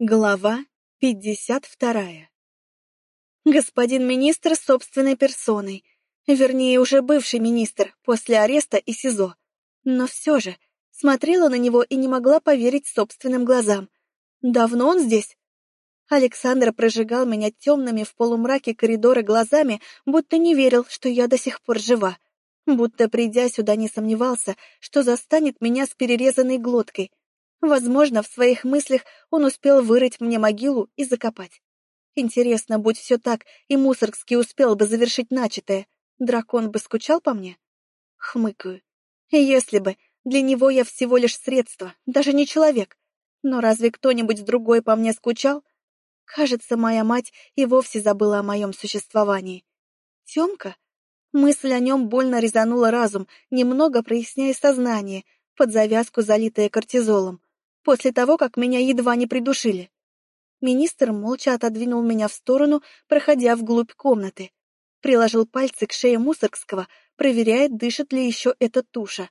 Глава 52 Господин министр собственной персоной, вернее, уже бывший министр после ареста и СИЗО. Но все же, смотрела на него и не могла поверить собственным глазам. Давно он здесь? Александр прожигал меня темными в полумраке коридора глазами, будто не верил, что я до сих пор жива. Будто, придя сюда, не сомневался, что застанет меня с перерезанной глоткой — Возможно, в своих мыслях он успел вырыть мне могилу и закопать. Интересно, будь все так, и Мусоргский успел бы завершить начатое, дракон бы скучал по мне? Хмыкаю. Если бы, для него я всего лишь средство, даже не человек. Но разве кто-нибудь другой по мне скучал? Кажется, моя мать и вовсе забыла о моем существовании. Тёмка? Мысль о нем больно резанула разум, немного проясняя сознание, под завязку залитое кортизолом после того, как меня едва не придушили. Министр молча отодвинул меня в сторону, проходя вглубь комнаты. Приложил пальцы к шее Мусоргского, проверяя, дышит ли еще эта туша.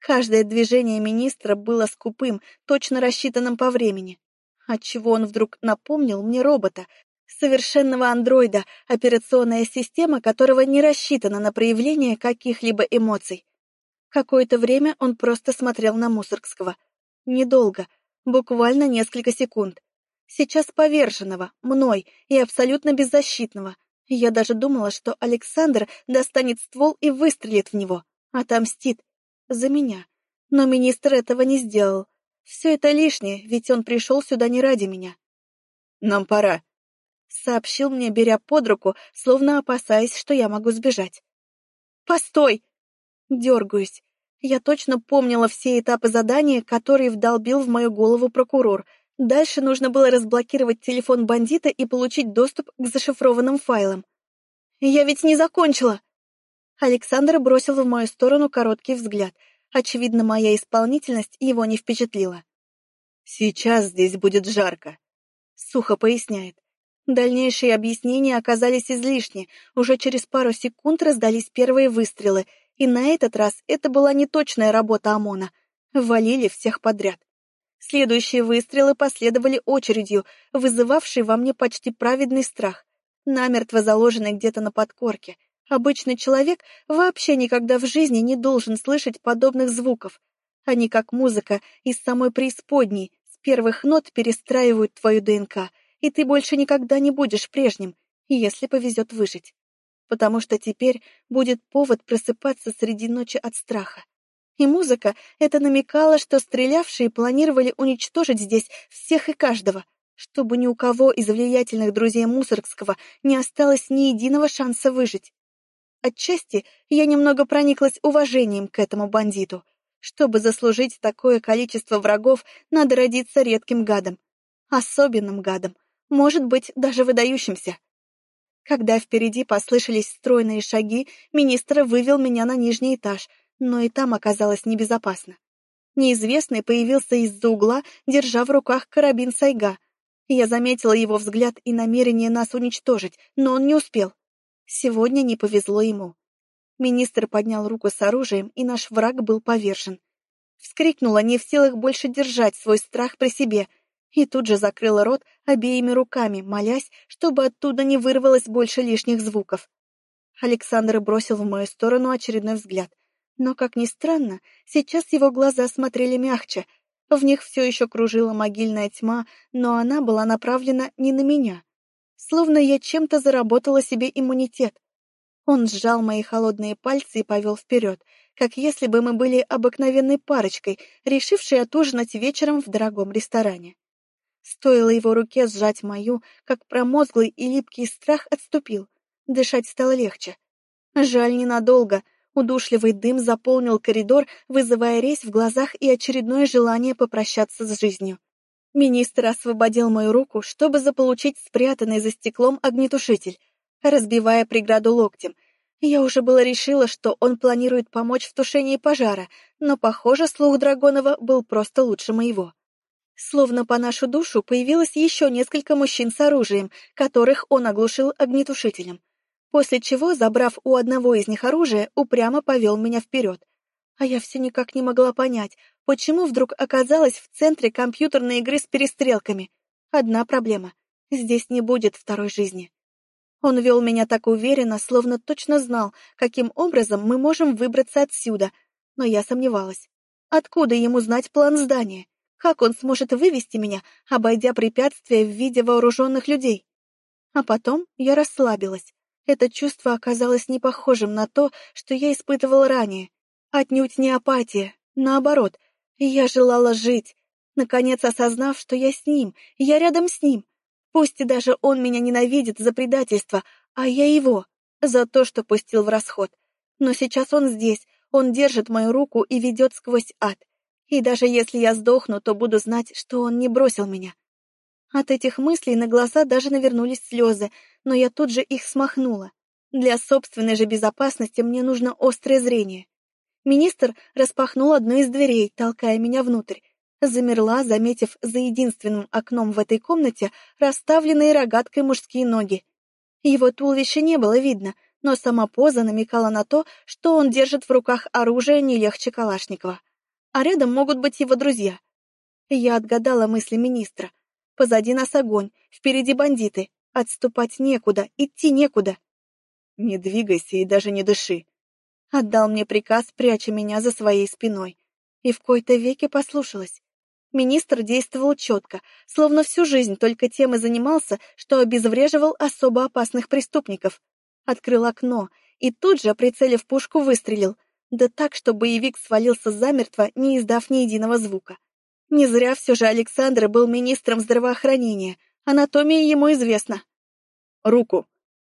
Каждое движение министра было скупым, точно рассчитанным по времени. Отчего он вдруг напомнил мне робота, совершенного андроида, операционная система которого не рассчитана на проявление каких-либо эмоций. Какое-то время он просто смотрел на Мусоргского — Недолго, буквально несколько секунд. Сейчас поверженного, мной и абсолютно беззащитного. Я даже думала, что Александр достанет ствол и выстрелит в него, отомстит. За меня. Но министр этого не сделал. Все это лишнее, ведь он пришел сюда не ради меня. «Нам пора», — сообщил мне, беря под руку, словно опасаясь, что я могу сбежать. «Постой!» Дергаюсь. Я точно помнила все этапы задания, которые вдолбил в мою голову прокурор. Дальше нужно было разблокировать телефон бандита и получить доступ к зашифрованным файлам. «Я ведь не закончила!» Александр бросил в мою сторону короткий взгляд. Очевидно, моя исполнительность его не впечатлила. «Сейчас здесь будет жарко», — сухо поясняет. Дальнейшие объяснения оказались излишни. Уже через пару секунд раздались первые выстрелы — и на этот раз это была не точная работа ОМОНа. Валили всех подряд. Следующие выстрелы последовали очередью, вызывавшей во мне почти праведный страх, намертво заложенный где-то на подкорке. Обычный человек вообще никогда в жизни не должен слышать подобных звуков. Они, как музыка из самой преисподней, с первых нот перестраивают твою ДНК, и ты больше никогда не будешь прежним, если повезет выжить потому что теперь будет повод просыпаться среди ночи от страха. И музыка это намекала, что стрелявшие планировали уничтожить здесь всех и каждого, чтобы ни у кого из влиятельных друзей Мусоргского не осталось ни единого шанса выжить. Отчасти я немного прониклась уважением к этому бандиту. Чтобы заслужить такое количество врагов, надо родиться редким гадом. Особенным гадом, может быть, даже выдающимся. Когда впереди послышались стройные шаги, министр вывел меня на нижний этаж, но и там оказалось небезопасно. Неизвестный появился из-за угла, держа в руках карабин Сайга. Я заметила его взгляд и намерение нас уничтожить, но он не успел. Сегодня не повезло ему. Министр поднял руку с оружием, и наш враг был повержен. Вскрикнула, не в силах больше держать свой страх при себе — и тут же закрыла рот обеими руками, молясь, чтобы оттуда не вырвалось больше лишних звуков. Александр бросил в мою сторону очередной взгляд. Но, как ни странно, сейчас его глаза смотрели мягче. В них все еще кружила могильная тьма, но она была направлена не на меня. Словно я чем-то заработала себе иммунитет. Он сжал мои холодные пальцы и повел вперед, как если бы мы были обыкновенной парочкой, решившей отужинать вечером в дорогом ресторане. Стоило его руке сжать мою, как промозглый и липкий страх отступил. Дышать стало легче. Жаль, ненадолго. Удушливый дым заполнил коридор, вызывая резь в глазах и очередное желание попрощаться с жизнью. Министр освободил мою руку, чтобы заполучить спрятанный за стеклом огнетушитель, разбивая преграду локтем. Я уже было решила, что он планирует помочь в тушении пожара, но, похоже, слух Драгонова был просто лучше моего. Словно по нашу душу появилось еще несколько мужчин с оружием, которых он оглушил огнетушителем. После чего, забрав у одного из них оружие, упрямо повел меня вперед. А я все никак не могла понять, почему вдруг оказалась в центре компьютерной игры с перестрелками. Одна проблема — здесь не будет второй жизни. Он вел меня так уверенно, словно точно знал, каким образом мы можем выбраться отсюда, но я сомневалась. Откуда ему знать план здания? Как он сможет вывести меня, обойдя препятствия в виде вооруженных людей? А потом я расслабилась. Это чувство оказалось не похожим на то, что я испытывала ранее. Отнюдь не апатия, наоборот. Я желала жить, наконец осознав, что я с ним, я рядом с ним. Пусть и даже он меня ненавидит за предательство, а я его, за то, что пустил в расход. Но сейчас он здесь, он держит мою руку и ведет сквозь ад. И даже если я сдохну, то буду знать, что он не бросил меня. От этих мыслей на глаза даже навернулись слезы, но я тут же их смахнула. Для собственной же безопасности мне нужно острое зрение. Министр распахнул одну из дверей, толкая меня внутрь. Замерла, заметив за единственным окном в этой комнате расставленные рогаткой мужские ноги. Его туловища не было видно, но сама поза намекала на то, что он держит в руках оружие не легче Калашникова. А рядом могут быть его друзья. Я отгадала мысли министра. Позади нас огонь, впереди бандиты. Отступать некуда, идти некуда. «Не двигайся и даже не дыши», — отдал мне приказ, пряча меня за своей спиной. И в кои-то веке послушалась. Министр действовал четко, словно всю жизнь только тем и занимался, что обезвреживал особо опасных преступников. Открыл окно и тут же, прицелив пушку, выстрелил, да так, что боевик свалился замертво, не издав ни единого звука. Не зря все же Александр был министром здравоохранения, анатомия ему известна. «Руку!»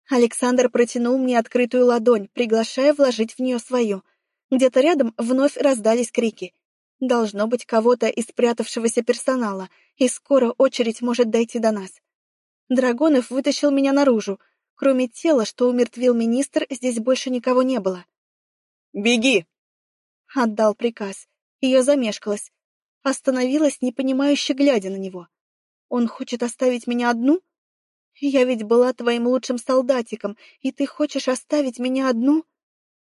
Александр протянул мне открытую ладонь, приглашая вложить в нее свою. Где-то рядом вновь раздались крики. Должно быть кого-то из спрятавшегося персонала, и скоро очередь может дойти до нас. Драгонов вытащил меня наружу. Кроме тела, что умертвил министр, здесь больше никого не было. «Беги!» — отдал приказ. Ее замешкалась, Остановилась, непонимающе глядя на него. Он хочет оставить меня одну? Я ведь была твоим лучшим солдатиком, и ты хочешь оставить меня одну?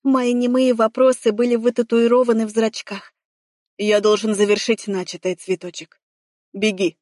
Мои немые вопросы были вытатуированы в зрачках. Я должен завершить начатое, цветочек. Беги.